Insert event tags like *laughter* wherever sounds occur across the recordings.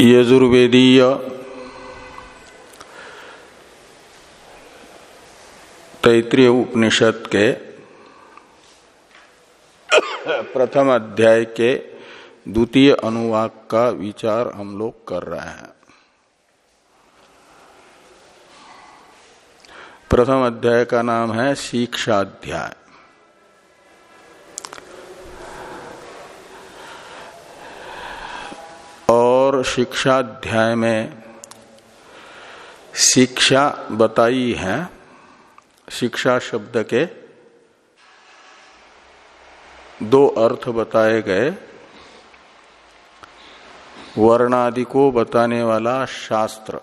यजुर्वेदीय तैतृय उपनिषद के प्रथम अध्याय के द्वितीय अनुवाक का विचार हम लोग कर रहे हैं। प्रथम अध्याय का नाम है शिक्षाध्याय। और शिक्षाध्याय में शिक्षा बताई है, शिक्षा शब्द के दो अर्थ बताए गए। वर्णादि को बताने वाला शास्त्र,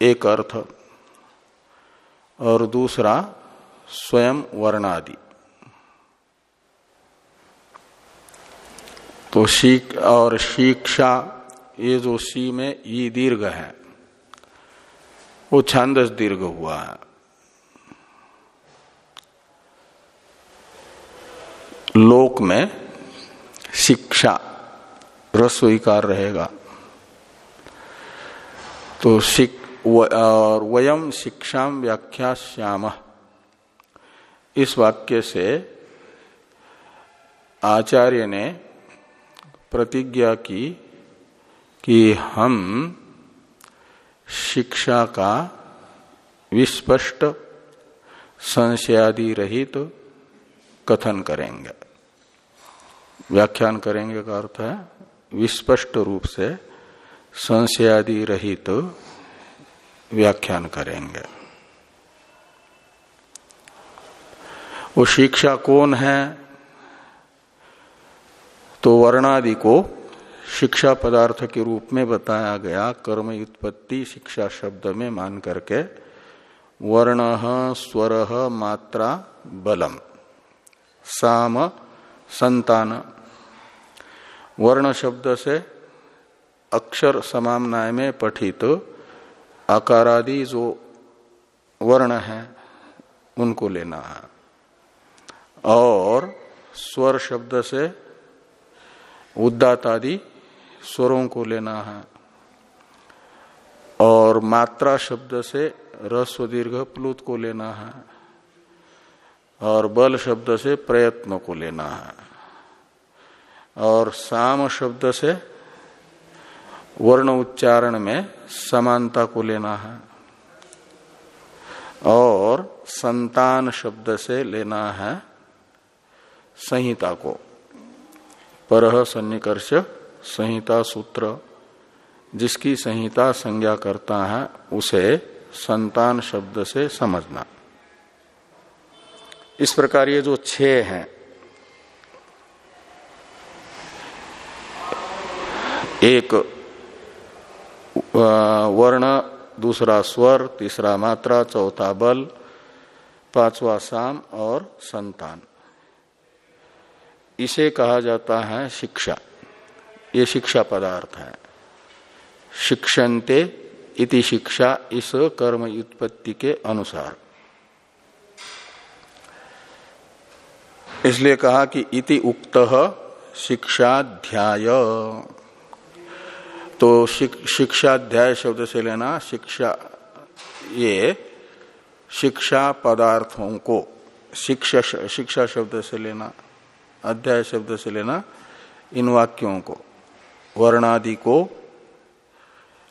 एक अर्थ, और दूसरा स्वयं वर्णादि। तो शीख और शिक्षा ये जो सी में ई दीर्घ है, वो छांदस दीर्घ हुआ है। लोक में शिक्षा रस्वीकार रहेगा। तो शिक और वयम शिक्षा व्याख्या श्याम। इस वाक्य से आचार्य ने प्रतिज्ञा की कि हम शिक्षा का विस्पष्ट, संशयादि रहित तो कथन करेंगे। व्याख्यान करेंगे का अर्थ है, विस्पष्ट रूप से संशयादि रहित तो व्याख्यान करेंगे। वो शिक्षा कौन है? तो वर्णादि को शिक्षा पदार्थ के रूप में बताया गया कर्म उत्पत्ति शिक्षा शब्द में मान करके, वर्ण, स्वर, मात्रा, बलम। साम, संतान। वर्ण शब्द से अक्षर समामनाय में पठित आकारादि जो वर्ण है, उनको लेना है। और स्वर शब्द से उदात आदि स्वरों को लेना है। और मात्रा शब्द से रस्व दीर्घ प्लुत को लेना है। और बल शब्द से प्रयत्न को लेना है। और साम शब्द से वर्ण उच्चारण में समानता को लेना है। और संतान शब्द से लेना है संहिता को। पर सन्निकर्ष संहिता सूत्र, जिसकी संहिता संज्ञा करता है, उसे संतान शब्द से समझना। इस प्रकार ये जो छे हैं, एक वर्ण, दूसरा स्वर, तीसरा मात्रा, चौथा बल, पांचवा साम और संतान। इसे कहा जाता है शिक्षा। ये शिक्षा पदार्थ है। शिक्षन्ते इति शिक्षा इस कर्म उत्पत्ति के अनुसार। इसलिए कहा कि इति उक्त शिक्षाध्याय। तो शिक्षाध्याय शब्द से लेना शिक्षा, ये शिक्षा पदार्थों को, शिक्षा शिक्षा शब्द से लेना, अध्याय शब्द से लेना इन वाक्यों को। वर्णादि को,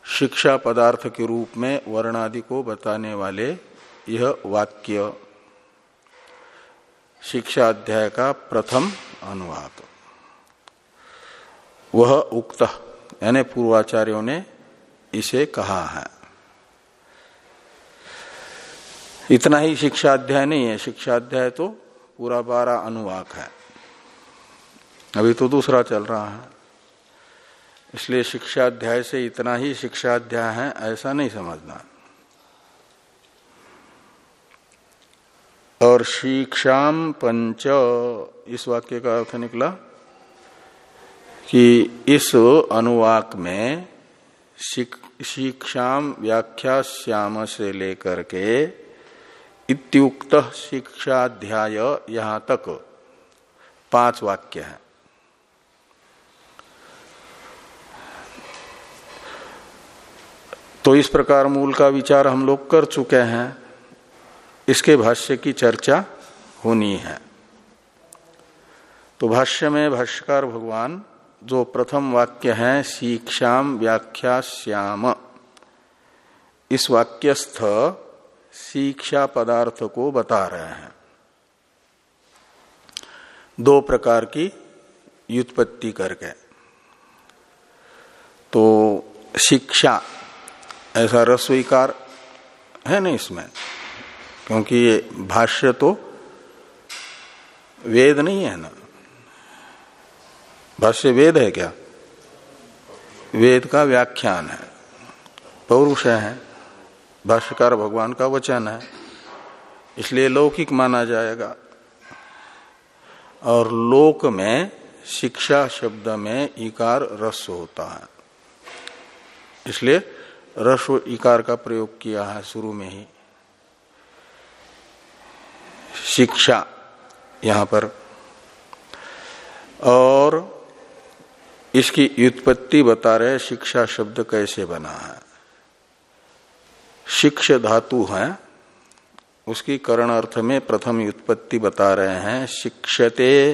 शिक्षा पदार्थ के रूप में वर्णादि को बताने वाले यह वाक्य, शिक्षा अध्याय का प्रथम अनुवाद। वह उक्त, यानी पूर्वाचार्यों ने इसे कहा है। इतना ही शिक्षा अध्याय नहीं है, शिक्षा अध्याय तो पूरा बारह अनुवाक है। अभी तो दूसरा चल रहा है। इसलिए शिक्षा अध्याय से इतना ही शिक्षा अध्याय है, ऐसा नहीं समझना। और शिक्षाम पंच, इस वाक्य का अर्थ निकला कि इस अनुवाक में शिक्षाम व्याख्या श्याम से लेकर के इत्युक्त शिक्षाध्याय यहाँ तक पाँच वाक्य हैं। तो इस प्रकार मूल का विचार हम लोग कर चुके हैं। इसके भाष्य की चर्चा होनी है। तो भाष्य में भाष्यकार भगवान जो प्रथम वाक्य है शिक्षाम व्याख्या श्याम इस वाक्यस्थ शिक्षा पदार्थ को बता रहे हैं। दो प्रकार की युत्पत्ति करके। तो शिक्षा ऐसा रस्वीकार है ना इसमें, क्योंकि ये भाष्य तो वेद नहीं है ना। भाष्य वेद है क्या? वेद का व्याख्यान है। पौरुष है, भाष्यकार भगवान का वचन है, इसलिए लौकिक माना जाएगा। और लोक में शिक्षा शब्द में इकार रस होता है, इसलिए रस इकार का प्रयोग किया है शुरू में ही। शिक्षा यहाँ पर। और इसकी व्युत्पत्ति बता रहे शिक्षा शब्द कैसे बना है। शिक्ष धातु है, उसकी करण अर्थ में प्रथम व्युत्पत्ति बता रहे हैं, शिक्षते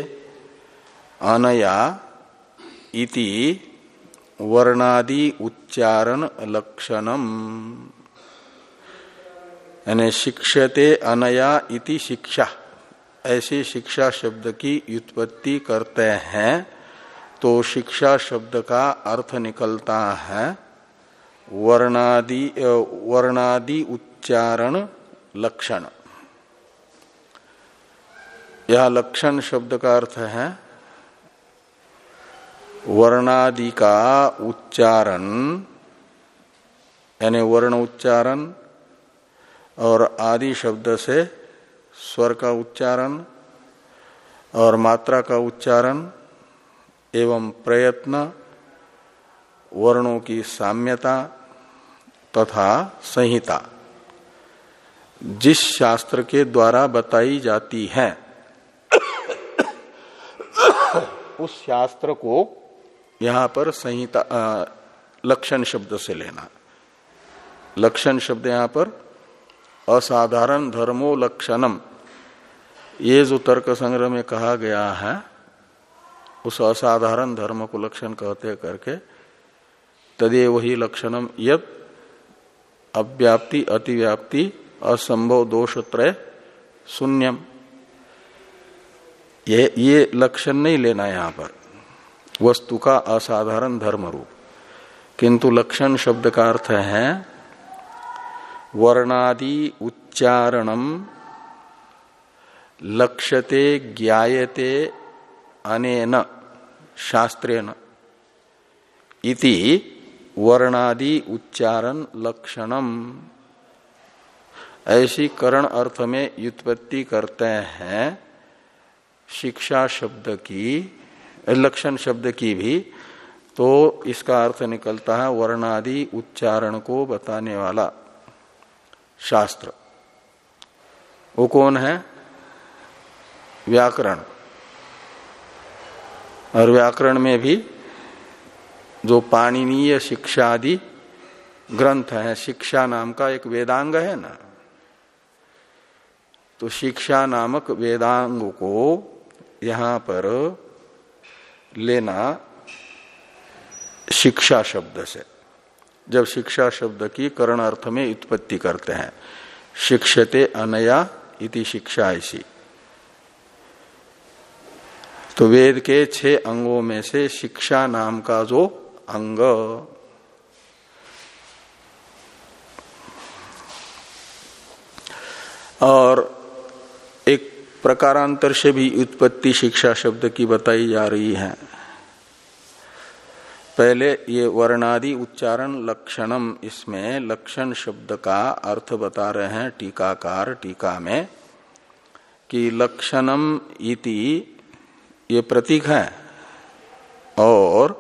अनया इति वर्णादि उच्चारण लक्षणम। यानी शिक्षते अनया इति शिक्षा। ऐसी शिक्षा शब्द की व्युत्पत्ति करते हैं तो शिक्षा शब्द का अर्थ निकलता है, वर्णादि वर्णादि उच्चारण लक्षण। यह लक्षण शब्द का अर्थ है वर्णादि का उच्चारण, यानी वर्ण उच्चारण और आदि शब्द से स्वर का उच्चारण और मात्रा का उच्चारण एवं प्रयत्न, वर्णों की साम्यता तथा संहिता, जिस शास्त्र के द्वारा बताई जाती है। *coughs* उस शास्त्र को यहाँ पर संहिता लक्षण शब्द से लेना। लक्षण शब्द यहाँ पर, असाधारण धर्मो लक्षणम। ये जो तर्क संग्रह में कहा गया है, उस असाधारण धर्म को लक्षण कहते करके तदे वही लक्षणम यद अव्याप्ति, अतिव्याप्ति, असंभव दोष त्रय शून्यम। ये ये लक्षण नहीं लेना यहाँ पर। वस्तु का असाधारण धर्म रूप किंतु लक्षण शब्द का अर्थ है, वर्णादि उच्चारणम लक्ष्यते ज्ञायते अनेन, शास्त्रेण। इति वर्णादि उच्चारण लक्षणम ऐसी करण अर्थ में व्युत्पत्ति करते हैं शिक्षा शब्द की लक्षण शब्द की भी तो इसका अर्थ निकलता है वर्णादि उच्चारण को बताने वाला शास्त्र। वो कौन है? व्याकरण। और व्याकरण में भी जो पाणिनीय शिक्षा आदि ग्रंथ है, शिक्षा नाम का एक वेदांग है ना? तो शिक्षा नामक वेदांग को यहाँ पर लेना शिक्षा शब्द से। जब शिक्षा शब्द की करण अर्थ में उत्पत्ति करते हैं, शिक्षते अनया इति शिक्षा ऐसी तो वेद के छह अंगों में से शिक्षा नाम का जो अंग, और प्रकारांतर से भी उत्पत्ति शिक्षा शब्द की बताई जा रही है। पहले ये वर्णादि उच्चारण लक्षणम, इसमें लक्षण शब्द का अर्थ बता रहे हैं टीकाकार टीका में कि लक्षणम इति ये प्रतीक है और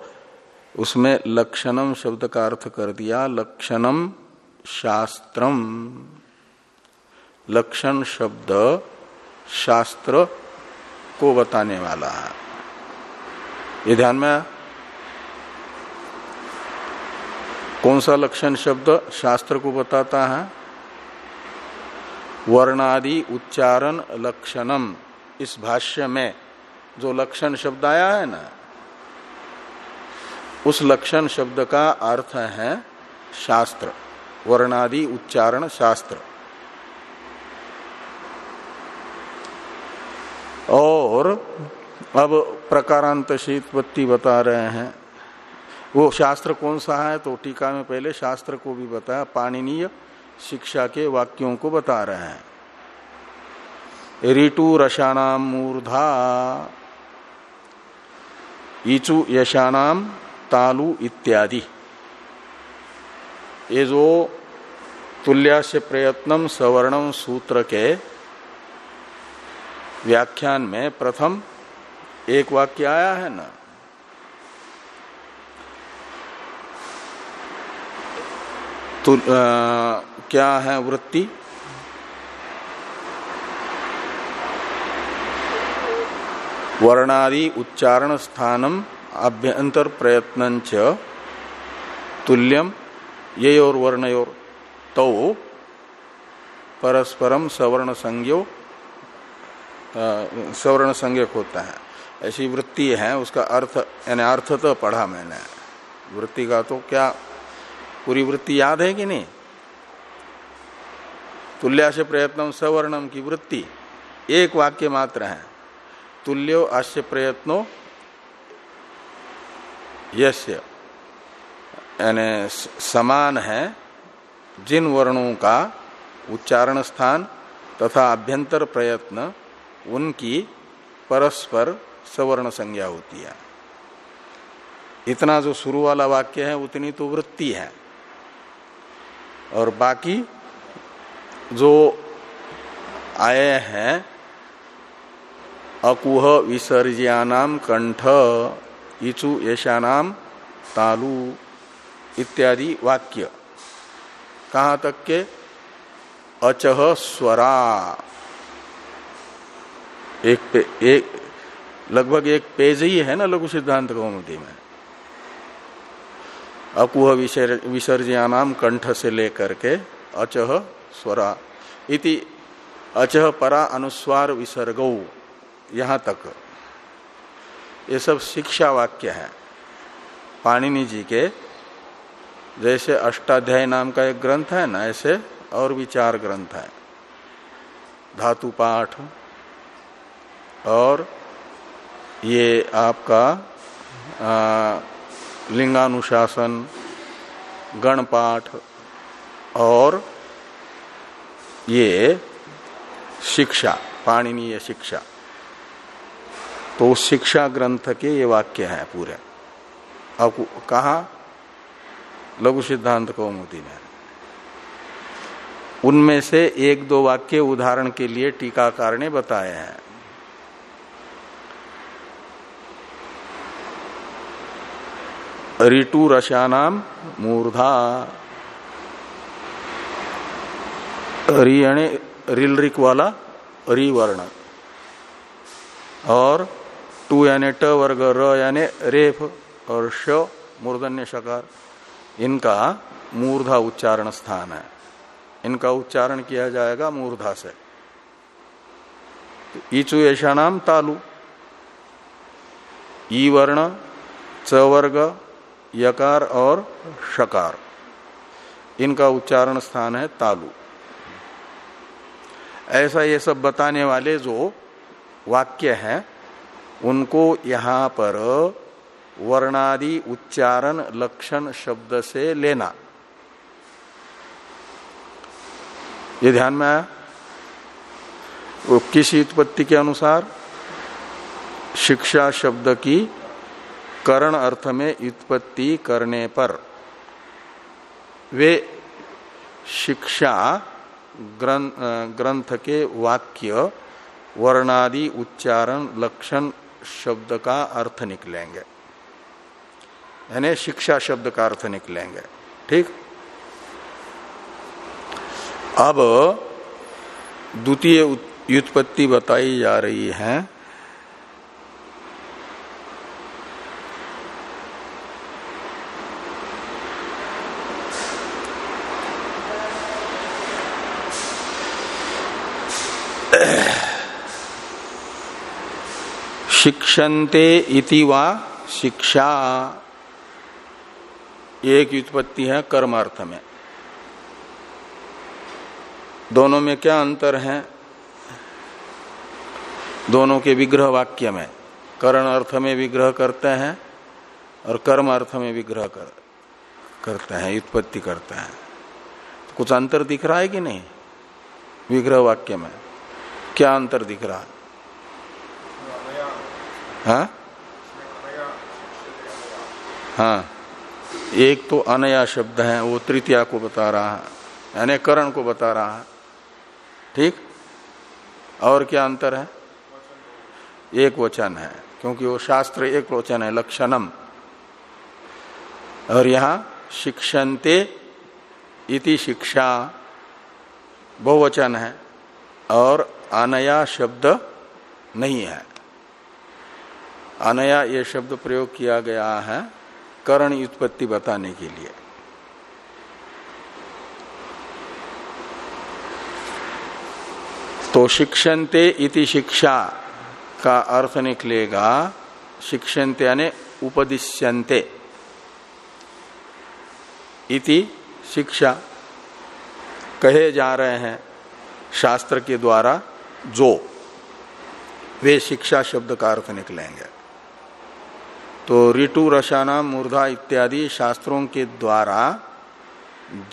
उसमें लक्षणम शब्द का अर्थ कर दिया, लक्षणम शास्त्रम। लक्षण शब्द शास्त्र को बताने वाला है। ये ध्यान में कौन सा लक्षण शब्द शास्त्र को बताता है? वर्णादि उच्चारण लक्षणम। इस भाष्य में जो लक्षण शब्द आया है ना, उस लक्षण शब्द का अर्थ है शास्त्र। वर्णादि उच्चारण शास्त्र। और अब प्रकारांत शीतपत्ति बता रहे हैं। वो शास्त्र कौन सा है? तो टीका में पहले शास्त्र को भी बताया, पाणनीय शिक्षा के वाक्यों को बता रहे हैं। ऋतु रसानाम मूर्धा, ईचु यशानाम तालु इत्यादि। ये जो तुल्यास्य प्रयत्नम सवर्णम सूत्र के व्याख्यान में प्रथम एक वाक्य आया है ना? तो आ, क्या है वृत्ति? वर्णादि उच्चारण स्थानम अभ्यंतर प्रयत्न तुल्यम ये और वर्णयोर तो परस्परम सवर्ण संज्ञो सवर्ण संज्ञक होता है। ऐसी वृत्ति है, उसका अर्थ, यानी अर्थ तो पढ़ा मैंने। वृत्ति का तो क्या, पूरी वृत्ति याद है कि नहीं? तुल्या से प्रयत्न सवर्णम की वृत्ति, एक वाक्य मात्र है। तुल्यो अश्य प्रयत्नो, यस्य, यानी समान है, जिन वर्णों का उच्चारण स्थान तथा अभ्यंतर प्रयत्न उनकी परस्पर सवर्ण संज्ञा होती है। इतना जो शुरू वाला वाक्य है, उतनी तो वृत्ति है। और बाकी जो आए हैं, अकुह विसर्ज्यानाम कंठ, इचु यशानाम तालु इत्यादि वाक्य। कहाँ तक के? अचह स्वरा। एक पे, एक, लगभग एक पेज ही है ना लघु सिद्धांत कौमुदी में। अकुह विसर्जयानाम कंठ से लेकर के अचह स्वरा। इति अचह परा अनुस्वार विसर्ग, यहाँ तक। ये सब शिक्षा वाक्य है। पाणिनि जी के जैसे अष्टाध्याय नाम का एक ग्रंथ है ना, ऐसे और भी चार ग्रंथ है। धातु पाठ। और ये आपका लिंगानुशासन, गणपाठ और ये शिक्षा, पाणनीय शिक्षा। तो शिक्षा ग्रंथ के ये वाक्य हैं पूरे। अब कहा? लघु सिद्धांत कौमुदी में। उनमें से एक दो वाक्य उदाहरण के लिए टीकाकार ने बताए हैं। ऋतु रसानाम मूर्धा। री यानी रिलरिक वाला रिवर्ण और टू यानी ट वर्ग, र यानी रेफ और श मूर्धन्य शकार। इनका मूर्धा उच्चारण स्थान है। इनका उच्चारण किया जाएगा मूर्धा से। ईचु ऐसा नाम तालु। ई वर्ण, च वर्ग यकार और शकार। इनका उच्चारण स्थान है तालु। ऐसा ये सब बताने वाले जो वाक्य हैं, उनको यहाँ पर वर्णादि उच्चारण लक्षण शब्द से लेना। ये ध्यान में आया? किस उत्पत्ति के अनुसार शिक्षा शब्द की करण अर्थ में उत्पत्ति करने पर। वे शिक्षा ग्रंथ के वाक्य, वर्णादि उच्चारण, लक्षण शब्द का अर्थ निकलेंगे। यानी शिक्षा शब्द का अर्थ निकलेंगे। ठीक? अब द्वितीय व्युत्पत्ति बताई जा रही है। शिक्षन्ते इति वा शिक्षा। एक व्युत्पत्ति है कर्म अर्थ में। दोनों में क्या अंतर है? दोनों के विग्रह वाक्य में। करण अर्थ में विग्रह करते हैं और कर्म अर्थ में विग्रह कर, करते हैं उत्पत्ति करते हैं। तो कुछ अंतर दिख रहा है कि नहीं? विग्रह वाक्य में। क्या अंतर दिख रहा है? हाँ? हाँ। एक तो अनया शब्द है, वो तृतीया को बता रहा है, यानी करण को बता रहा है। ठीक? और क्या अंतर है? एक वचन है, क्योंकि वो शास्त्र एक वचन है, लक्षणम। और यहाँ, शिक्षन्ते इति शिक्षा, बहुवचन है, और अनया शब्द नहीं है। अनया ये शब्द प्रयोग किया गया है करण उत्पत्ति बताने के लिए। तो शिक्षन्ते इति शिक्षा का अर्थ निकलेगा, शिक्षन्ते यानी उपदिश्यन्ते। इति शिक्षा कहे जा रहे हैं शास्त्र के द्वारा जो वे शिक्षा शब्द का अर्थ निकलेंगे। तो ऋतु रसाना मूर्धा इत्यादि शास्त्रों के द्वारा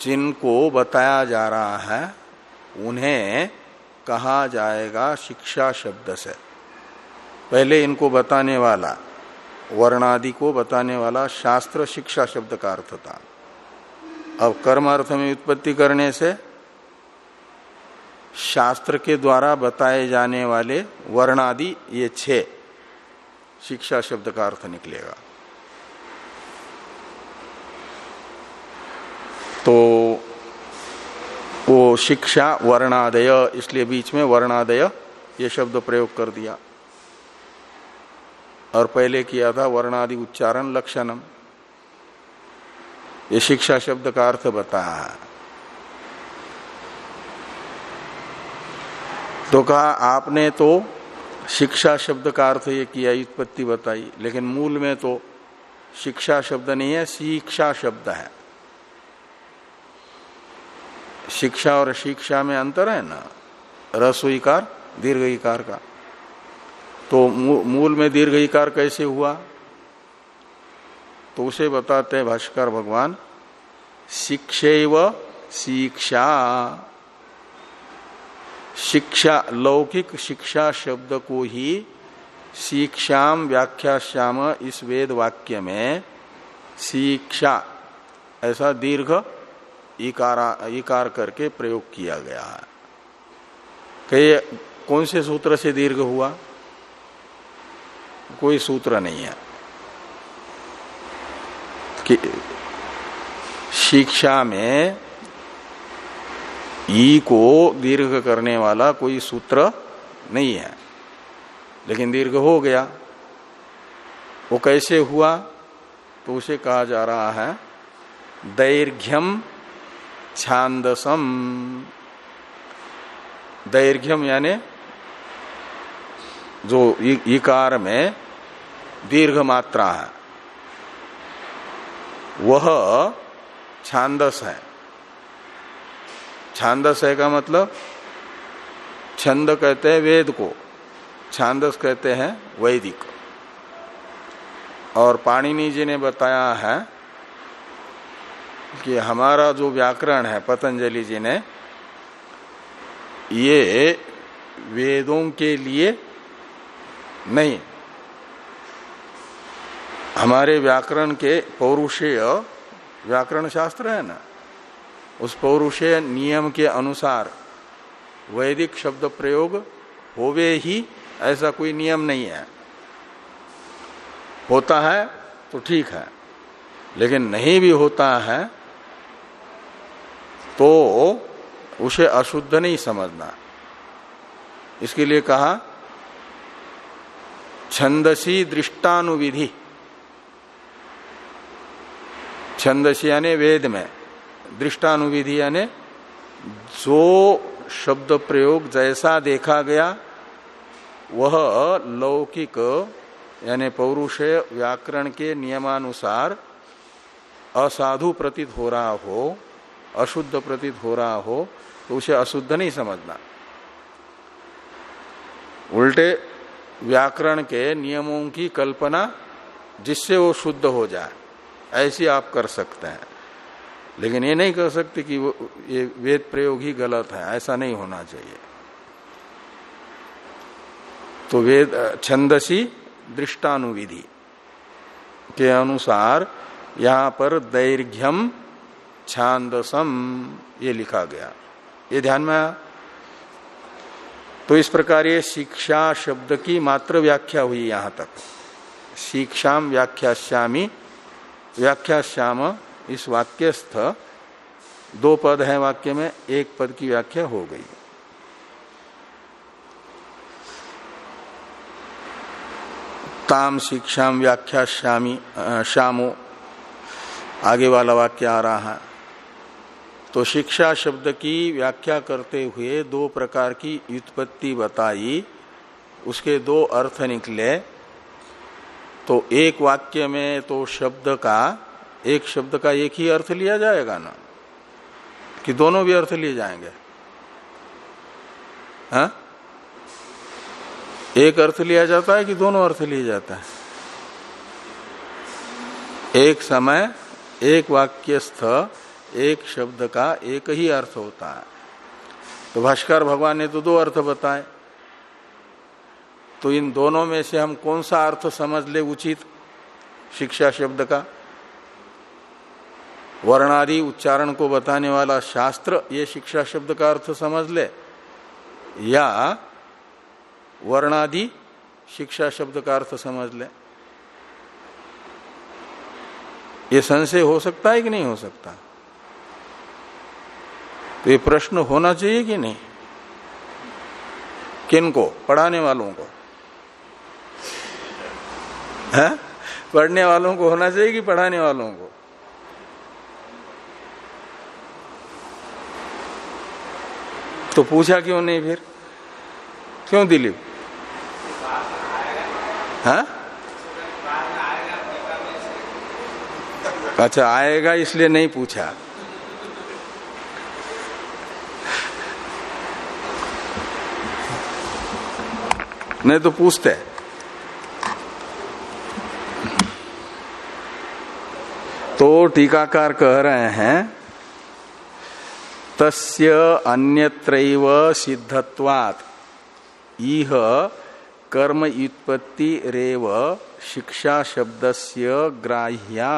जिनको बताया जा रहा है, उन्हें कहा जाएगा शिक्षा शब्द से। पहले इनको बताने वाला, वर्णादि को बताने वाला शास्त्र शिक्षा शब्द का अर्थ था। अब कर्म अर्थ में उत्पत्ति करने से शास्त्र के द्वारा बताए जाने वाले वर्णादि ये छह शिक्षा शब्द का अर्थ निकलेगा। तो वो शिक्षा, वर्णादय, इसलिए बीच में वर्णादय, ये शब्द प्रयोग कर दिया। और पहले किया था वर्णादि उच्चारण लक्षणम। ये शिक्षा शब्द का अर्थ बताया तो कहा, आपने तो शिक्षा शब्द का अर्थ ये किया उत्पत्ति बताई, लेकिन मूल में तो शिक्षा शब्द नहीं है, शिक्षा शब्द है। शिक्षा और शिक्षा में अंतर है ना? रसोईकार दीर्घ इकार का। तो मूल में दीर्घ इकार कैसे हुआ? तो उसे बताते हैं भाष्कर भगवान शिक्षे व शिक्षा। शिक्षा, लौकिक शिक्षा शब्द को ही शिक्षाम व्याख्याश्याम इस वेद वाक्य में शिक्षा ऐसा दीर्घ इकारा, इकार करके प्रयोग किया गया है। कई कौन से सूत्र से दीर्घ हुआ? कोई सूत्र नहीं है। कि शिक्षा में ई को दीर्घ करने वाला कोई सूत्र नहीं है। लेकिन दीर्घ हो गया। वो कैसे हुआ? तो उसे कहा जा रहा है दैर्घ्यम छांदसम दैर्घ्यम यानी जो इकार में दीर्घ मात्रा है, वह छांदस है। छांदस है का मतलब? छंद कहते हैं वेद को। छांदस कहते हैं वैदिक। और पाणिनि जी ने बताया है कि हमारा जो व्याकरण है, पतंजलि जी ने, ये वेदों के लिए नहीं। हमारे व्याकरण के पौरुषेय व्याकरण शास्त्र है ना? उस पौरुषेय नियम के अनुसार वैदिक शब्द प्रयोग होवे ही ऐसा कोई नियम नहीं है। होता है तो ठीक है, लेकिन नहीं भी होता है तो उसे अशुद्ध नहीं समझना। इसके लिए कहा, छंदसी दृष्टानुविधि। छंदसी यानी वेद में। दृष्टानुविधि यानी जो शब्द प्रयोग जैसा देखा गया, वह लौकिक, यानी पौरुष व्याकरण के नियमानुसार असाधु प्रतीत हो रहा हो, अशुद्ध प्रतीत हो रहा हो तो उसे अशुद्ध नहीं समझना। उल्टे व्याकरण के नियमों की कल्पना जिससे वो शुद्ध हो जाए, ऐसी आप कर सकते हैं। लेकिन ये नहीं कह सकते कि वो, ये वेद प्रयोग ही गलत है, ऐसा नहीं होना चाहिए। तो वेद, छंदसी दृष्टानुविधि के अनुसार यहाँ पर दैर्घ्यम छांदसम, ये लिखा गया। ये ध्यान में आया? तो इस प्रकार ये शिक्षा शब्द की मात्र व्याख्या हुई यहाँ तक। शिक्षाम व्याख्याश्यामी व्याख्याश्याम इस वाक्यस्थ दो पद है वाक्य में, एक पद की व्याख्या हो गई। ताम शिक्षा व्याख्या श्यामी श्यामो। आगे वाला वाक्य आ रहा है। तो शिक्षा शब्द की व्याख्या करते हुए दो प्रकार की व्युत्पत्ति बताई। उसके दो अर्थ निकले। तो एक वाक्य में तो शब्द का एक शब्द का एक ही अर्थ लिया जाएगा ना? कि दोनों भी अर्थ लिए जाएँगे? हा? एक अर्थ लिया जाता है कि दोनों अर्थ लिए जाता है। एक समय, एक वाक्यस्थ, एक शब्द का एक ही अर्थ होता है। तो भाष्कर भगवान ने तो दो अर्थ बताए। तो इन दोनों में से हम कौन सा अर्थ समझ ले उचित? शिक्षा शब्द का। वर्णादि उच्चारण को बताने वाला शास्त्र, ये शिक्षा शब्द का अर्थ समझ ले। या वर्णादि शिक्षा शब्द का अर्थ समझ ले। ये संशय हो सकता है कि नहीं हो सकता? तो ये प्रश्न होना चाहिए कि नहीं? किनको पढ़ाने वालों को। है? पढ़ने वालों को होना चाहिए कि पढ़ाने वालों को? तो पूछा क्यों नहीं फिर? क्यों दिलीप हाँ? अच्छा आएगा इसलिए नहीं पूछा। नहीं तो पूछते। तो टीकाकार कह रहे हैं तस्य अन्यत्रैव सिद्धत्वात्। इह कर्म उत्पत्ति रेव शिक्षा शब्दस्य ग्राह्या।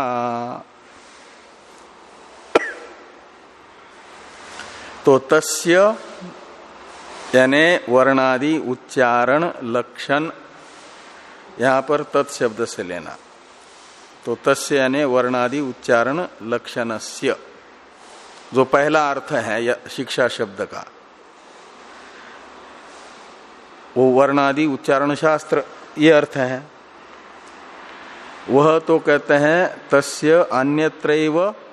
तो तस्य यानी वर्णादि उच्चारण लक्षण यहाँ पर तत्शब्द से लेना। तो तस्य यानी वर्णादि उच्चारण लक्षणस्य। जो पहला अर्थ है शिक्षा शब्द का। वो वर्णादि उच्चारण शास्त्र, ये अर्थ है। वह तो कहते हैं, तस्य अन्यत्र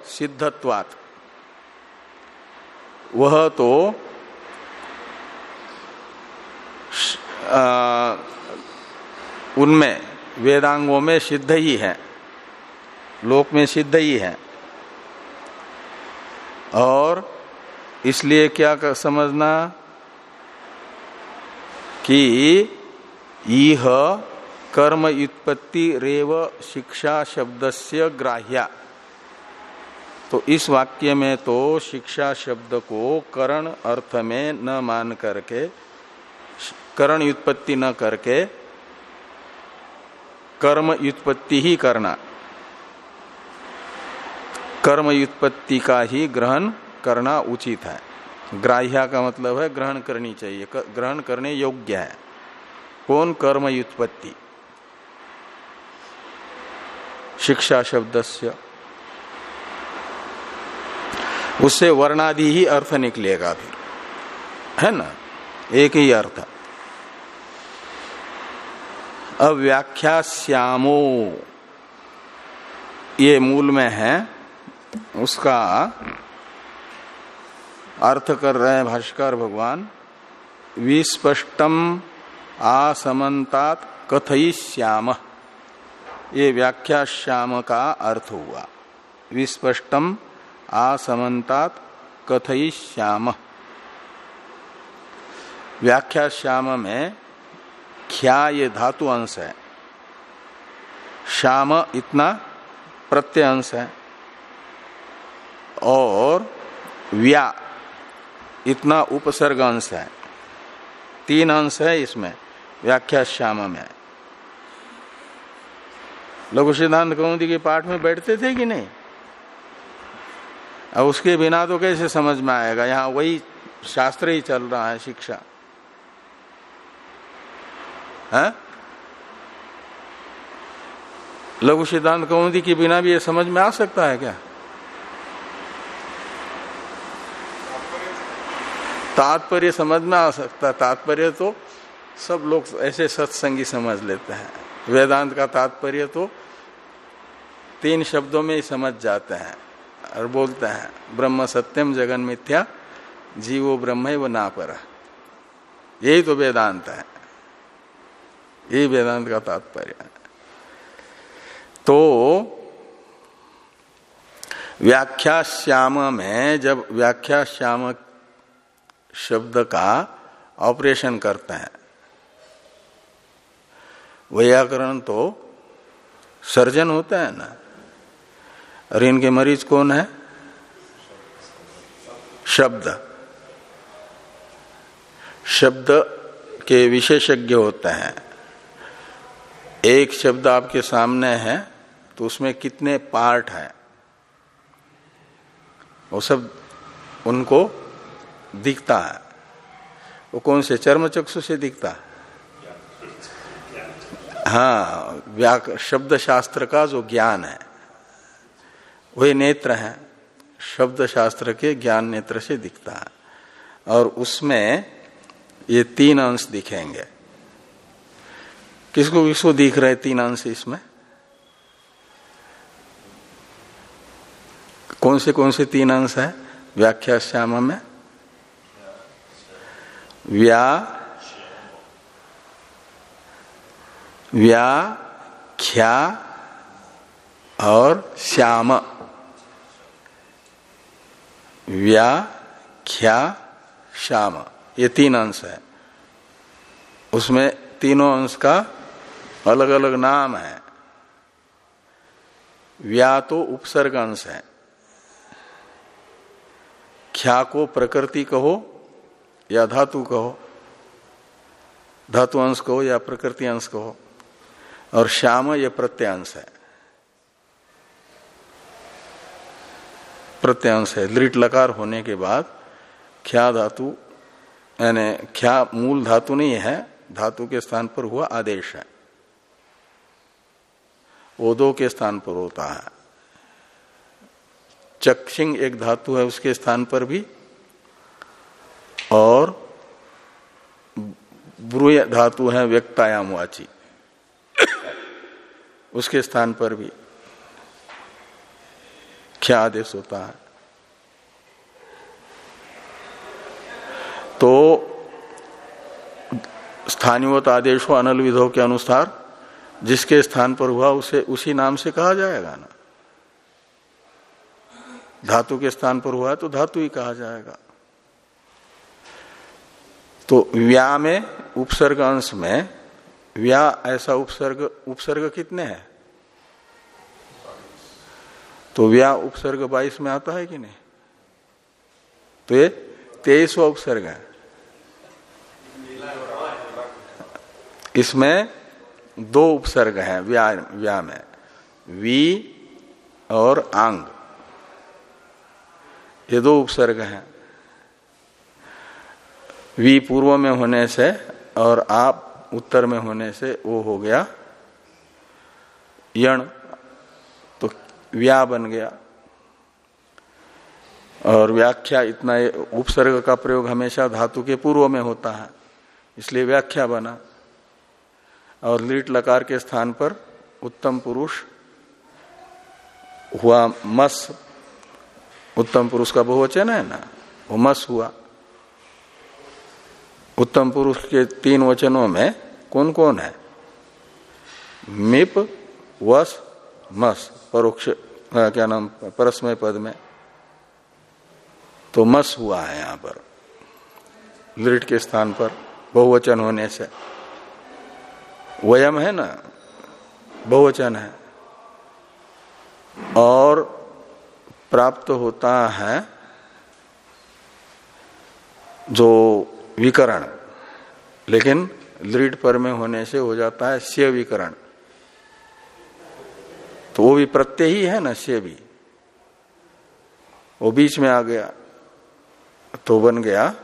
सिद्धत्वात्। वह तो उनमें, वेदांगों में सिद्ध ही है। लोक में सिद्ध ही है। और इसलिए क्या कर समझना कि यह कर्म उत्पत्ति रेव शिक्षा शब्दस्य ग्राह्या। तो इस वाक्य में तो शिक्षा शब्द को करण अर्थ में न मान करके करण उत्पत्ति न करके कर्म उत्पत्ति ही करना। कर्म उत्पत्ति का ही ग्रहण करना उचित है। ग्राह्या का मतलब है ग्रहण करनी चाहिए। ग्रहण करने योग्य है। कौन कर्म उत्पत्ति शिक्षा शब्द उससे वर्णादि ही अर्थ निकलेगा फिर है ना? एक ही अर्थ। अव्याख्या श्यामो। ये मूल में है। उसका अर्थ कर रहे हैं भाष्कर भगवान, विस्पष्टम आसमंतात श्याम ये व्याख्या श्याम का अर्थ हुआ। विस्पष्टम आसमंतात श्याम व्याख्या श्याम में ख्या ये धातु अंश है। श्याम इतना प्रत्यय अंश है। और व्या, इतना उपसर्ग अंश है। तीन अंश है इसमें, व्याख्या श्याम में। लघु सिद्धांत कौमुदी के पाठ में बैठते थे कि नहीं? अब उसके बिना तो कैसे समझ में आएगा? यहाँ वही शास्त्र ही चल रहा है, शिक्षा। है? लघु सिद्धांत कौमुदी के बिना भी ये समझ में आ सकता है क्या? तात्पर्य समझ में आ सकता तात्पर्य तो सब लोग ऐसे सत्संगी समझ लेते हैं। वेदांत का तात्पर्य तो तीन शब्दों में ही समझ जाते हैं और बोलते हैं, ब्रह्म सत्यम जगन मिथ्या, जीवो ब्रह्म वो ना पर यही तो वेदांत है। यही वेदांत का तात्पर्य है। तो व्याख्या श्याम में जब व्याख्या श्याम शब्द का ऑपरेशन करते हैं। व्याकरण तो सर्जन होता है ना। और इनके मरीज़ कौन है? शब्द। शब्द के विशेषज्ञ होते हैं। एक शब्द आपके सामने है तो उसमें कितने पार्ट हैं? वो सब उनको दिखता है। वो कौन से चर्म चक्षु से दिखता है? हाँ शब्द शास्त्र का जो ज्ञान है, वही नेत्र है। शब्द शास्त्र के ज्ञान नेत्र से दिखता है। और उसमें ये तीन अंश दिखेंगे। किसको किसको दिख रहे तीन अंश इसमें? कौन से कौन से तीन अंश है? व्याख्या श्याम में। व्या व्याख्या और श्याम। व्याख्या श्याम। ये तीन अंश है। उसमें तीनों अंश का अलग अलग नाम है। व्या तो उपसर्ग अंश है। ख्या को प्रकृति कहो या धातु कहो, धातु अंश कहो या प्रकृति अंश कहो, और श्याम ये प्रत्यांश है। प्रत्यांश है। लिट लकार होने के बाद ख्या धातु, यानी ख्या मूल धातु नहीं है, धातु के स्थान पर हुआ आदेश है। ओदो के स्थान पर होता है। चक्षिंग एक धातु है, उसके स्थान पर भी और ब्रूय धातु है व्यक्तायाम वाची उसके स्थान पर भी क्या आदेश होता है? तो स्थानीयत आदेश हो अनल विधो के अनुसार जिसके स्थान पर हुआ, उसे उसी नाम से कहा जाएगा ना। धातु के स्थान पर हुआ तो धातु ही कहा जाएगा। तो व्या में, उपसर्ग अंश में, व्या ऐसा उपसर्ग उपसर्ग कितने हैं? तो व्या उपसर्ग बाईस में आता है कि नहीं? तो ये तेईसवा उपसर्ग है। इसमें दो उपसर्ग हैं व्या व्या में, वी और आंग। ये दो उपसर्ग हैं। वी पूर्व में होने से और आप उत्तर में होने से वो हो गया यण। तो व्या बन गया। और व्याख्या इतना उपसर्ग का प्रयोग हमेशा धातु के पूर्व में होता है, इसलिए व्याख्या बना। और लीट लकार के स्थान पर उत्तम पुरुष हुआ मस। उत्तम पुरुष का बहुवचन है ना? वो मस हुआ। उत्तम पुरुष के तीन वचनों में कौन कौन है? मिप, वस, मस, परोक्ष क्या नाम, परस्मय पद में। तो मस हुआ है यहाँ पर लिट के स्थान पर, बहुवचन होने से। वयम है ना, बहुवचन है। और प्राप्त होता है जो विकरण। लेकिन दृढ़ पर में होने से हो जाता है से विकरण। तो वो भी प्रत्यय ही है ना से भी। वो बीच में आ गया तो बन गया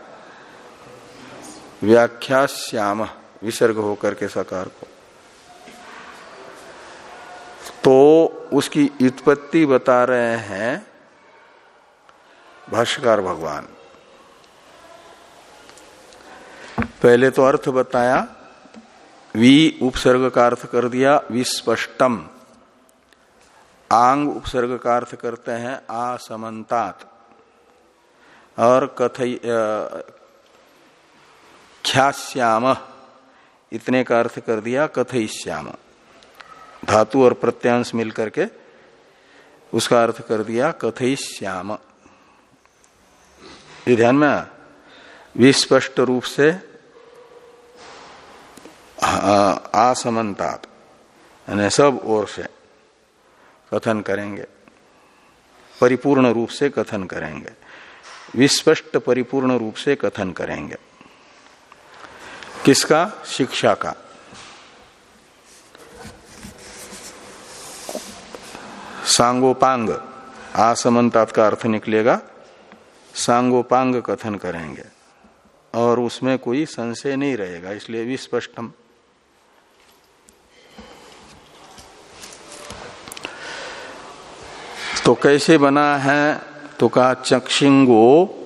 व्याख्या श्याम विसर्ग होकर के सकार को। तो उसकी उत्पत्ति बता रहे हैं भाष्यकार भगवान। पहले तो अर्थ बताया, वी उपसर्ग का अर्थ कर दिया विस्पष्टम आंग उपसर्ग का अर्थ करते हैं असमन्तात और कथय ख्याश्याम इतने का अर्थ कर दिया कथयश्याम धातु और प्रत्यांश मिलकर के उसका अर्थ कर दिया कथयश्याम ये ध्यान में विस्पष्ट रूप से आसमनतात यानी सब ओर से कथन करेंगे। परिपूर्ण रूप से कथन करेंगे। विस्पष्ट परिपूर्ण रूप से कथन करेंगे। किसका? शिक्षा का। सांगोपांग। आसमनतात का अर्थ निकलेगा, सांगोपांग कथन करेंगे। और उसमें कोई संशय नहीं रहेगा, इसलिए विस्पष्टम। तो कैसे बना है? तो कहा, चक्षिंगो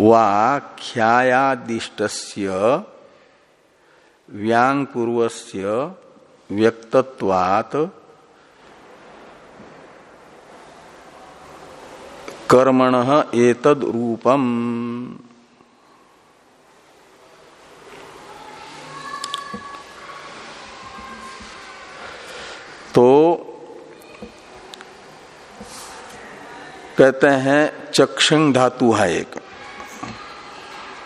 वा ख्यायादिष्ट व्यांग पूर्वस्य व्यक्तत्वात् कर्मण एतद रूपम तो कहते हैं चक्षिंग धातु है एक।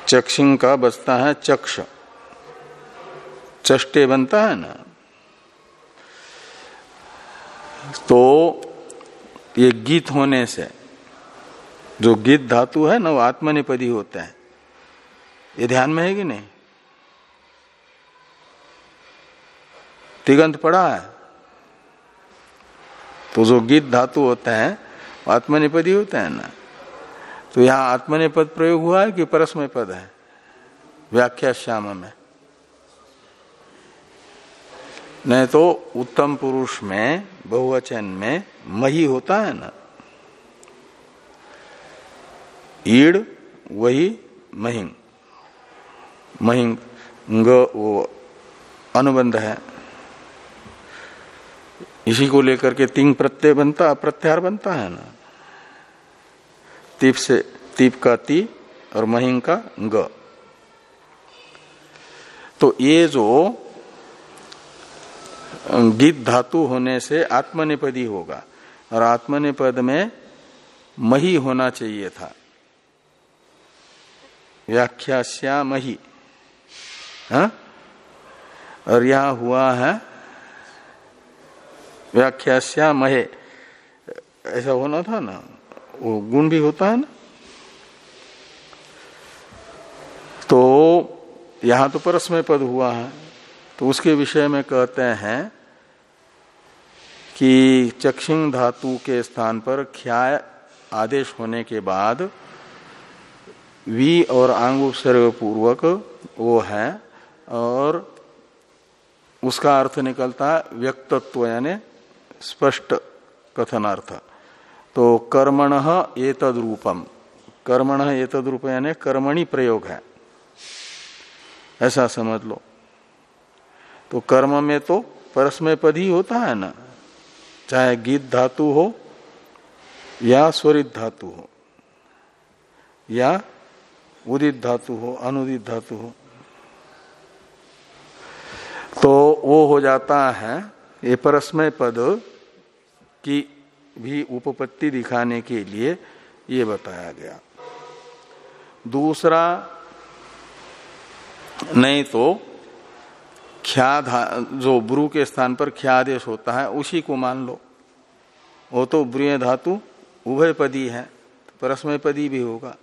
चक्षिंग का बचता है चक्ष। चष्टे बनता है ना? तो ये गीत होने से, जो गीत धातु है ना, वो आत्मनिपदी होते हैं। ये ध्यान में है कि नहीं? तिगंत पड़ा है। तो जो गीत धातु होते हैं आत्मनिपदी होता है ना। तो यहाँ आत्मनिपद प्रयोग हुआ है कि परस्मय पद है? व्याख्या श्याम में। नहीं तो उत्तम पुरुष में, बहुवचन में मही होता है ना। ईड़, वही, महिंग। महिंग वो अनुबंध है। इसी को लेकर के तिंग प्रत्यय बनता प्रत्यार बनता है ना। तीप से, तीप का ती और महिंग का ग। तो ये जो गीत धातु होने से आत्मनिपदी होगा और आत्मनिपद में मही होना चाहिए था। व्याख्या मही। हा? और यहाँ हुआ है व्याख्या महे। ऐसा होना था ना? वो गुण भी होता है ना? तो यहाँ तो परस्मय पद हुआ है। तो उसके विषय में कहते हैं कि चक्षिंग धातु के स्थान पर ख्याय आदेश होने के बाद वी और आंग उपसर्ग पूर्वक वो है और उसका अर्थ निकलता है व्यक्तत्व, यानी स्पष्ट कथनार्थ। तो कर्मण एतद रूपम कर्मण एतद रूप यानी कर्मणि प्रयोग है। ऐसा समझ लो। तो कर्म में तो परस्मय पद ही होता है ना। चाहे गीत धातु हो या स्वरित धातु हो या उदित धातु हो, अनुदित धातु हो। तो वो हो जाता है ये परस्मय पद की भी उपपत्ति दिखाने के लिए ये बताया गया। दूसरा, नहीं तो ख्या जो ब्रू के स्थान पर ख्यादेश होता है, उसी को मान लो। वो तो ब्रिय धातु उभय पदी है, परस्मय पदी भी होगा।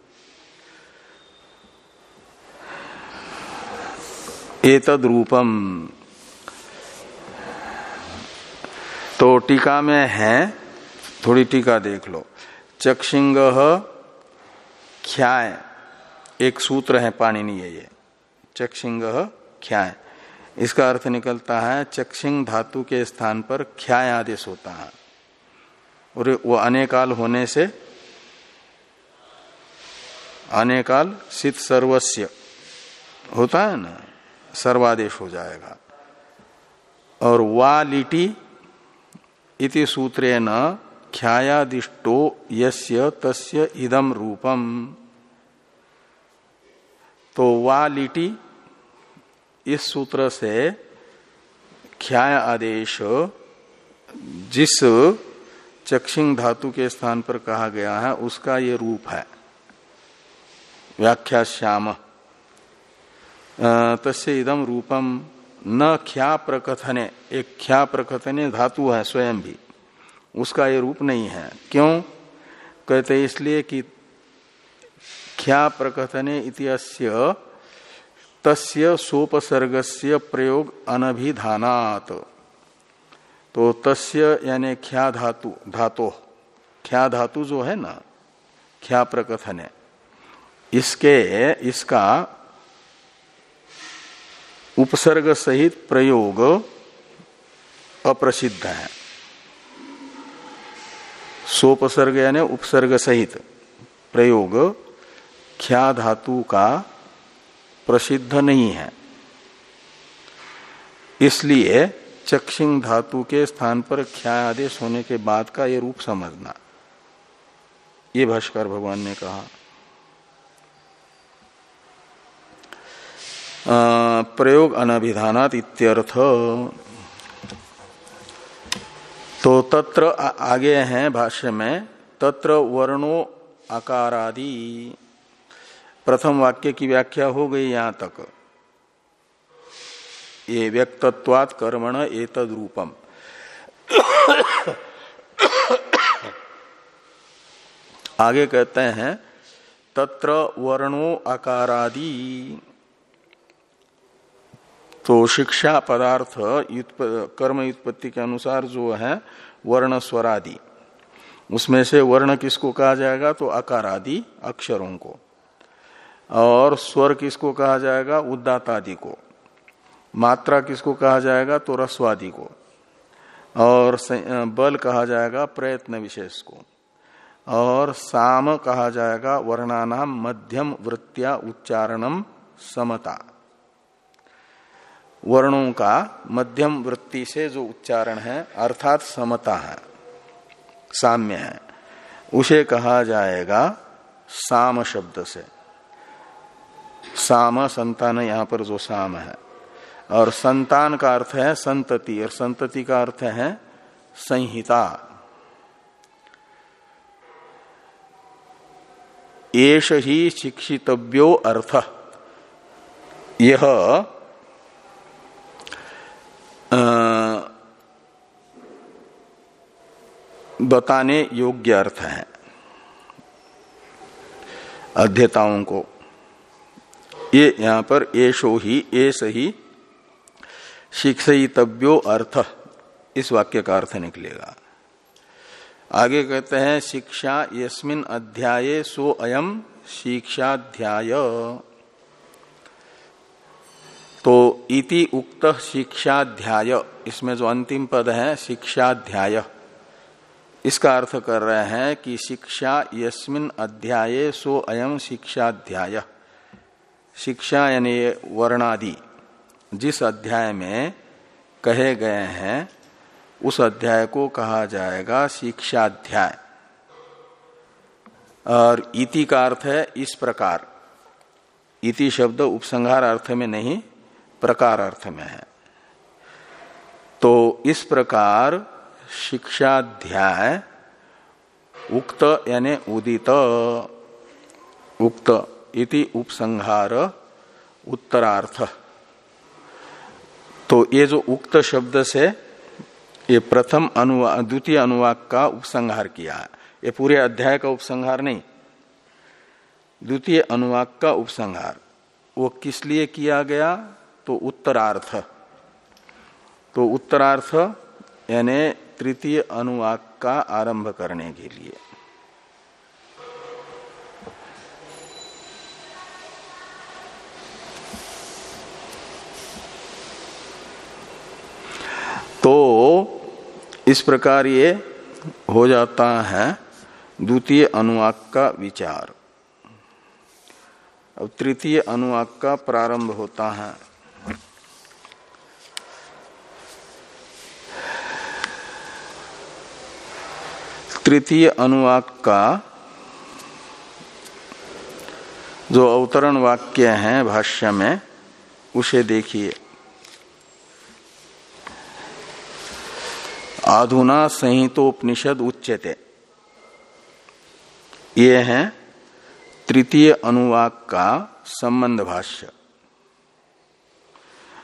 एतद रूपम तो टीका में है थोड़ी टीका देख लो। चक्षिंग ख्याय एक सूत्र है पाणिनीय ये। चक्षिंग ख्याय इसका अर्थ निकलता है, चक्षिंग धातु के स्थान पर ख्याय आदेश होता है। और वो अनेकाल होने से, अनेकाल सित सर्वस्व होता है ना, सर्वादेश हो जाएगा। और वा लिटी इति सूत्रे न ख्यायादिष्टो यस्य तस्य इदम रूपम। तो वा लिटी इस सूत्र से ख्याय आदेश जिस चक्षिंग धातु के स्थान पर कहा गया है, उसका ये रूप है। व्याख्या श्याम। तस्य इदम रूपम। न ख्या प्रकथने, एक ख्या प्रकथने धातु है स्वयं भी। उसका ये रूप नहीं है। क्यों? कहते इसलिए कि ख्या प्रकथने इतिहास्य तस्य सोपसर्गस्य प्रयोग अनभिधानात। तो तस्य यानी ख्या धातु, धातो। ख्या धातु जो है ना, ख्या प्रकथन। है इसके, इसका उपसर्ग सहित प्रयोग अप्रसिद्ध है। सोपसर्ग यानी उपसर्ग सहित प्रयोग ख्या धातु का प्रसिद्ध नहीं है। इसलिए चक्षिंग धातु के स्थान पर ख्या आदेश होने के बाद का ये रूप समझना। ये भाष्कर भगवान ने कहा। प्रयोग अनभिधानात इत्यर्थ। तो तत्र आगे हैं भाष्य में, तत्र वर्णो आकारादि। प्रथम वाक्य की व्याख्या हो गई यहाँ तक। ये व्यक्तत्वात कर्मण एतद रूपम आगे कहते हैं, तत्र वर्णो आकारादि। तो शिक्षा पदार्थ कर्म उत्पत्ति के अनुसार जो है, वर्ण स्वरादि। उसमें से वर्ण किसको कहा जाएगा? तो आकार आदि अक्षरों को। और स्वर किसको कहा जाएगा? उदात आदि को। मात्रा किसको कहा जाएगा? तो रस्वादि को। और बल कहा जाएगा? प्रयत्न विशेष को। और साम कहा जाएगा? वर्णानाम मध्यम वृत्तिया उच्चारणम समता। वर्णों का मध्यम वृत्ति से जो उच्चारण है, अर्थात समता है, साम्य है, उसे कहा जाएगा साम शब्द से। साम संतान यहाँ पर जो साम है। और संतान का अर्थ है संतति, और संतति का अर्थ है संहिता। एष ही शिक्षितव्यो अर्थ। यह बताने योग्य अर्थ है। अध्यताओं को। ये यहाँ पर एशो ही एस ही शिक्षितव्यो अर्थ। इस वाक्य का अर्थ निकलेगा। आगे कहते हैं, शिक्षा यस्मिन अध्याये सो अयम शिक्षाध्याय। तो इति उक्त शिक्षाध्याय। इसमें जो अंतिम पद है, शिक्षाध्याय। इसका अर्थ कर रहे हैं कि शिक्षा यस्मिन अध्याये सो अयम शिक्षाध्याय। शिक्षा यानी वर्णादि, जिस अध्याय में कहे गए हैं, उस अध्याय को कहा जाएगा शिक्षाध्याय। और इति का अर्थ है इस प्रकार। इति शब्द उपसंहार अर्थ में नहीं, प्रकार अर्थ में है। तो इस प्रकार शिक्षाध्याय उक्त यानी उदित। उक्त इति उपसंहार उत्तरार्थ। तो ये जो उक्त शब्द से ये प्रथम अनुवाद द्वितीय अनुवाक का उपसंहार किया। है ये पूरे अध्याय का उपसंहार नहीं। द्वितीय अनुवाक का उपसंहार। वो किस लिए किया गया? तो उत्तरार्थ। तो उत्तरार्थ यानी तृतीय अनुवाक का आरंभ करने के लिए। तो इस प्रकार ये हो जाता है द्वितीय अनुवाक का विचार। अब तृतीय अनुवाक का प्रारंभ होता है। तृतीय अनुवाक का जो अवतरण वाक्य है भाष्य में, उसे देखिए। आधुना संहितोपनिषद उच्चते ये है तृतीय अनुवाक का संबंध भाष्य।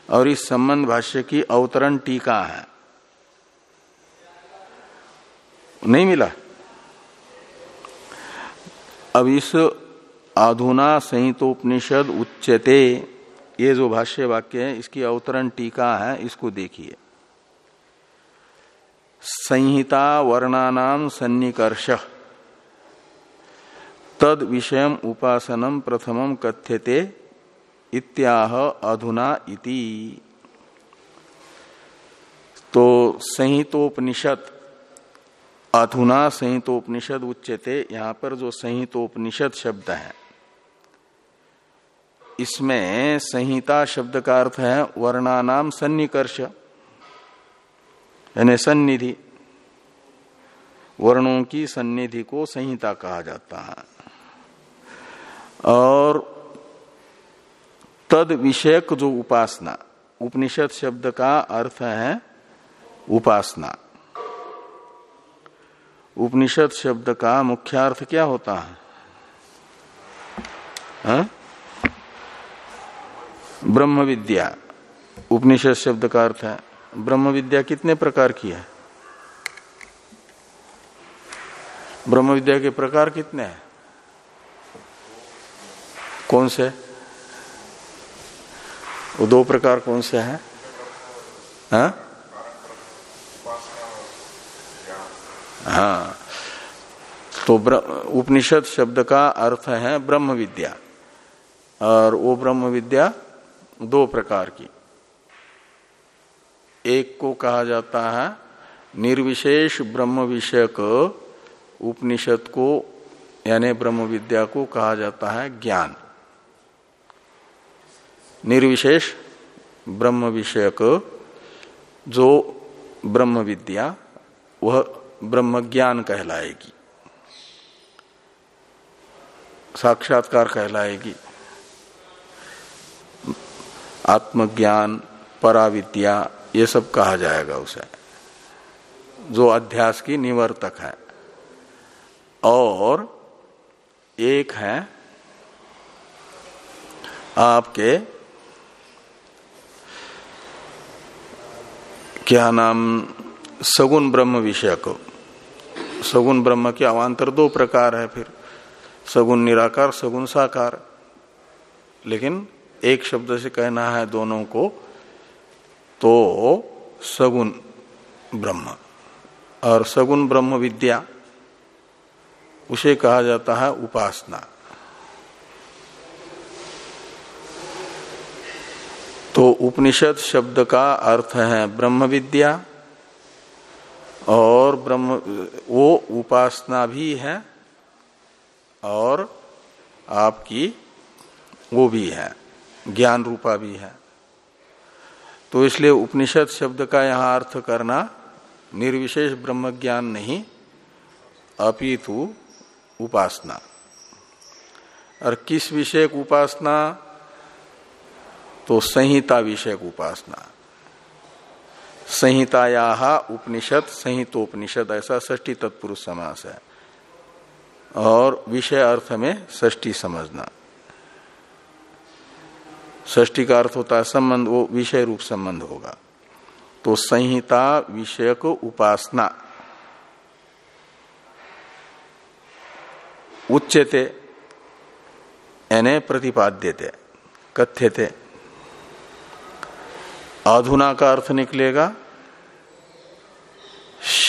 और इस संबंध भाष्य की अवतरण टीका है। नहीं मिला। अब इस आधुना संहितोपनिषद उच्चते ये जो भाष्य वाक्य है, इसकी अवतरण टीका है, इसको देखिए। संहिता वर्णानाम सन्निकर्ष, तद विषय उपासनम प्रथमम कथ्यते, इत्याह अधुना इति। तो संहितोपनिषद अधुना संहितोपनिषद उच्चते यहाँ पर जो संहितोपनिषद शब्द है, इसमें संहिता शब्द का अर्थ है वर्णानाम सन्निकर्ष, यानी सन्निधि। वर्णों की सन्निधि को संहिता कहा जाता है। और तद विषयक जो उपासना, उपनिषद शब्द का अर्थ है उपासना। उपनिषद शब्द का मुख्य अर्थ क्या होता है? हा? ब्रह्म विद्या उपनिषद शब्द का अर्थ है ब्रह्म विद्या कितने प्रकार की है? ब्रह्म विद्या के प्रकार कितने हैं? कौन से? वो दो प्रकार कौन से हैं? हाँ? हाँ। तो उपनिषद शब्द का अर्थ है ब्रह्म विद्या और वो ब्रह्म विद्या दो प्रकार की। एक को कहा जाता है, निर्विशेष ब्रह्म विषयक उपनिषद को, यानी ब्रह्म विद्या को कहा जाता है ज्ञान। निर्विशेष ब्रह्म विषयक जो ब्रह्म विद्या वह ब्रह्म ज्ञान कहलाएगी। साक्षात्कार कहलाएगी। आत्मज्ञान, पराविद्या, ये सब कहा जाएगा उसे। जो अध्यास की निवर्तक है। और एक है आपके क्या नाम सगुण ब्रह्म विषय को सगुण ब्रह्म के अवान्तर दो प्रकार है फिर। सगुण निराकार, सगुण साकार। लेकिन एक शब्द से कहना है दोनों को तो सगुण ब्रह्म। और सगुण ब्रह्म विद्या, उसे कहा जाता है उपासना। तो उपनिषद शब्द का अर्थ है ब्रह्म विद्या और ब्रह्म, वो उपासना भी है और आपकी वो भी है, ज्ञान रूपा भी है। तो इसलिए उपनिषद शब्द का यहाँ अर्थ करना, निर्विशेष ब्रह्म ज्ञान नहीं, अपितु उपासना। और किस विषय उपासना? तो संहिता विषयक उपासना। संहिताया उपनिषद, संहितोपनिषद, ऐसा ष्टी तत्पुरुष समास है। और विषय अर्थ में ष्टी समझना। ष्टी का अर्थ होता है संबंध, वो विषय रूप संबंध होगा। तो संहिता विषयक उपासना। उच्चते यानी प्रतिपाद्यते, कथ्यते। अधुना का अर्थ निकलेगा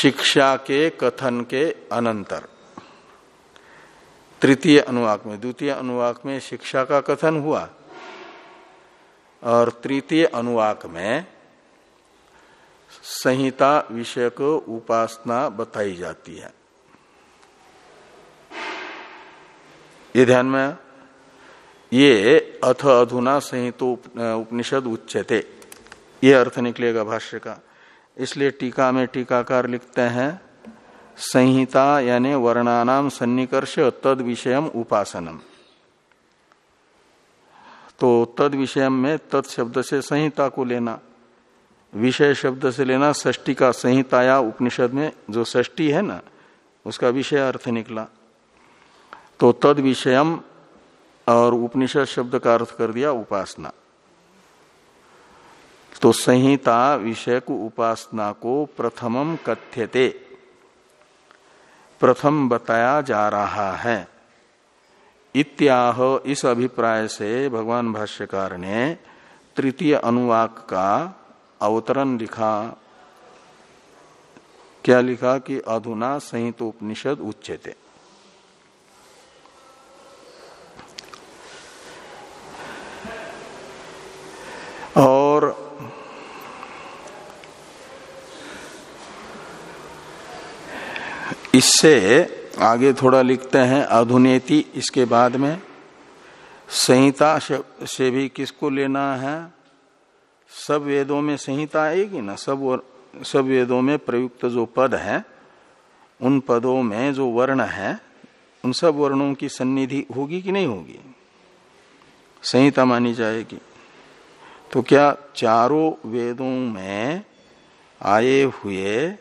शिक्षा के कथन के अनंतर। तृतीय अनुवाक में, द्वितीय अनुवाक में शिक्षा का कथन हुआ। और तृतीय अनुवाक में संहिता विषय को उपासना बताई जाती है। ये ध्यान में, ये अथ अधुना संहितो उपनिषद उच्चते ये अर्थ निकलेगा भाष्य का। इसलिए टीका में टीकाकार लिखते हैं, संहिता यानी वर्णानाम सन्निकर्ष तद विषयम उपासनम। तो तद विषय में तत् शब्द से संहिता को लेना, विषय शब्द से लेना ष्टी का संहिताया उपनिषद में जो ष्टी है ना, उसका विषय अर्थ निकला। तो तद विषयम और उपनिषद शब्द का अर्थ कर दिया उपासना। तो संहिता विषय को उपासना को प्रथमम कथ्यते। प्रथम बताया जा रहा है। इत्याह इस अभिप्राय से भगवान भाष्यकार ने तृतीय अनुवाक का अवतरण लिखा। क्या लिखा कि अधुना संहितोपनिषद उच्चते और इससे आगे थोड़ा लिखते हैं, अधुनेति, इसके बाद में, संहिता से भी किसको लेना है? सब वेदों में संहिता आएगी ना? सब सब वेदों में प्रयुक्त जो पद है, उन पदों में जो वर्ण है, उन सब वर्णों की सन्निधि होगी कि नहीं होगी? संहिता मानी जाएगी। तो क्या चारों वेदों में आए हुए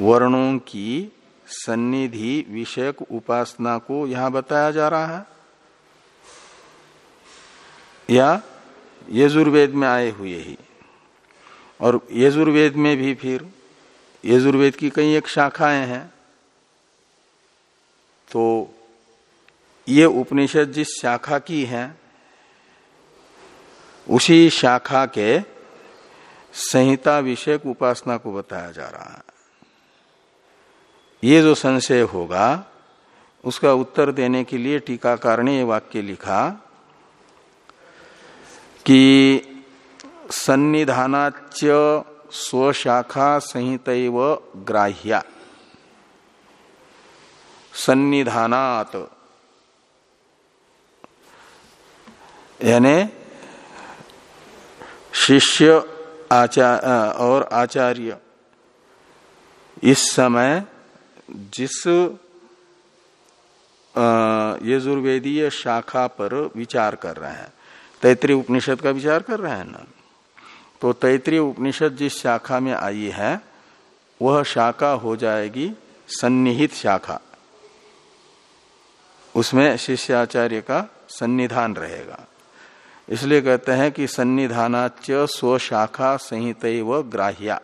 वर्णों की सन्निधि विषयक उपासना को यहाँ बताया जा रहा है। या यजुर्वेद में आए हुए ही। और यजुर्वेद में भी फिर यजुर्वेद की कई एक शाखाएँ हैं। तो ये उपनिषद जिस शाखा की है, उसी शाखा के संहिता विषयक उपासना को बताया जा रहा है। ये जो संशय होगा, उसका उत्तर देने के लिए टीकाकार ने ये वाक्य लिखा कि सन्निधानाच स्वशाखा संहित ग्राह्या। सन्निधानात। यानी शिष्य आचार्य और आचार्य, इस समय जिस यजुर्वेदीय शाखा पर विचार कर रहे हैं। तैतृय उपनिषद का विचार कर रहे हैं ना? तो तैतृय उपनिषद जिस शाखा में आई है, वह शाखा हो जाएगी सन्निहित शाखा। उसमें शिष्याचार्य का सन्निधान रहेगा। इसलिए कहते हैं कि सन्निधानाच स्वशाखा संहित व ग्राह्या।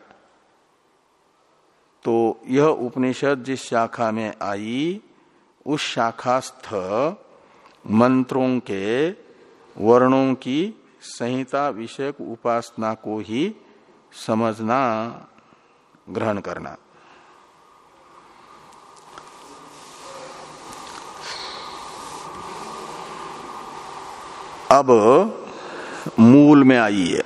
तो यह उपनिषद जिस शाखा में आई, उस शाखास्थ मंत्रों के वर्णों की संहिता विषयक उपासना को ही समझना, ग्रहण करना। अब मूल में आई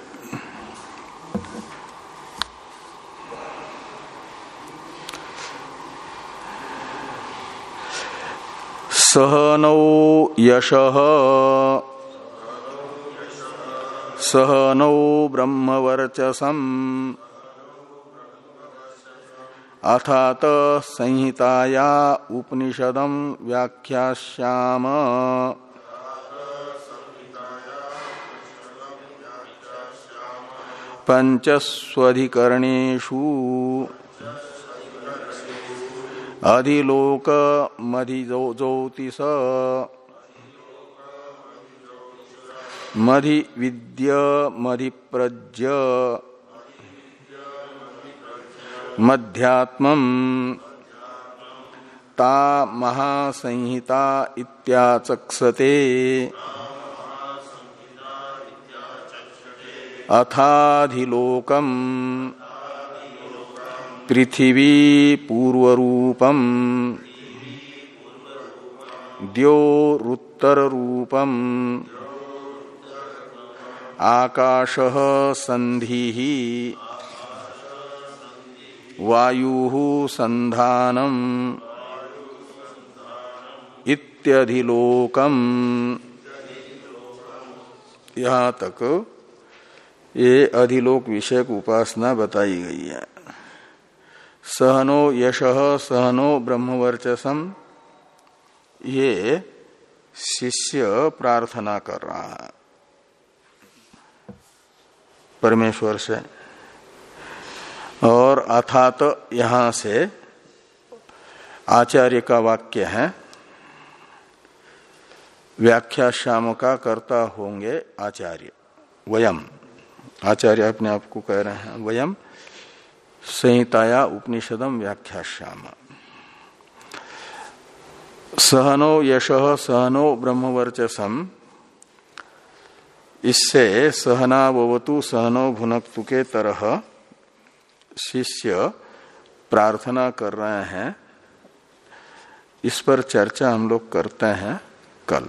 सहनौ यश। सहनौ ब्रह्मवर्चसम। अथात संहिताया उपनिषदम व्याख्याश्याम पंचस्वधिकरणेशु अधिलोक मधि ज्योतिष। मधि विद्य मधि प्रज्ञ मध्यात्म ता महासंहिता इत्याचक्षते। अथाधिलोकम पृथिवी पूर्वरूपम। द्योरुत्तर रूपम आकाश संधि वायु संधानम इत्यधिलोकम। यहाँ तक ये अधिलोक विषयक उपासना बताई गई है। सहनो यश, सहनो ब्रह्मवर्चसम ये शिष्य प्रार्थना कर रहा है। परमेश्वर से। और अथात यहाँ से आचार्य का वाक्य है, व्याख्या श्याम का कर्ता होंगे आचार्य। वयम। आचार्य अपने आप को कह रहे हैं, वयम। संहिताया उपनिषदम व्याख्या श्याम सहनो यश, सहनो ब्रह्मवर्चसम इससे सहनावतु सहनो भुनक्तु के तरह। शिष्य प्रार्थना कर रहे हैं। इस पर चर्चा हम लोग करते हैं कल।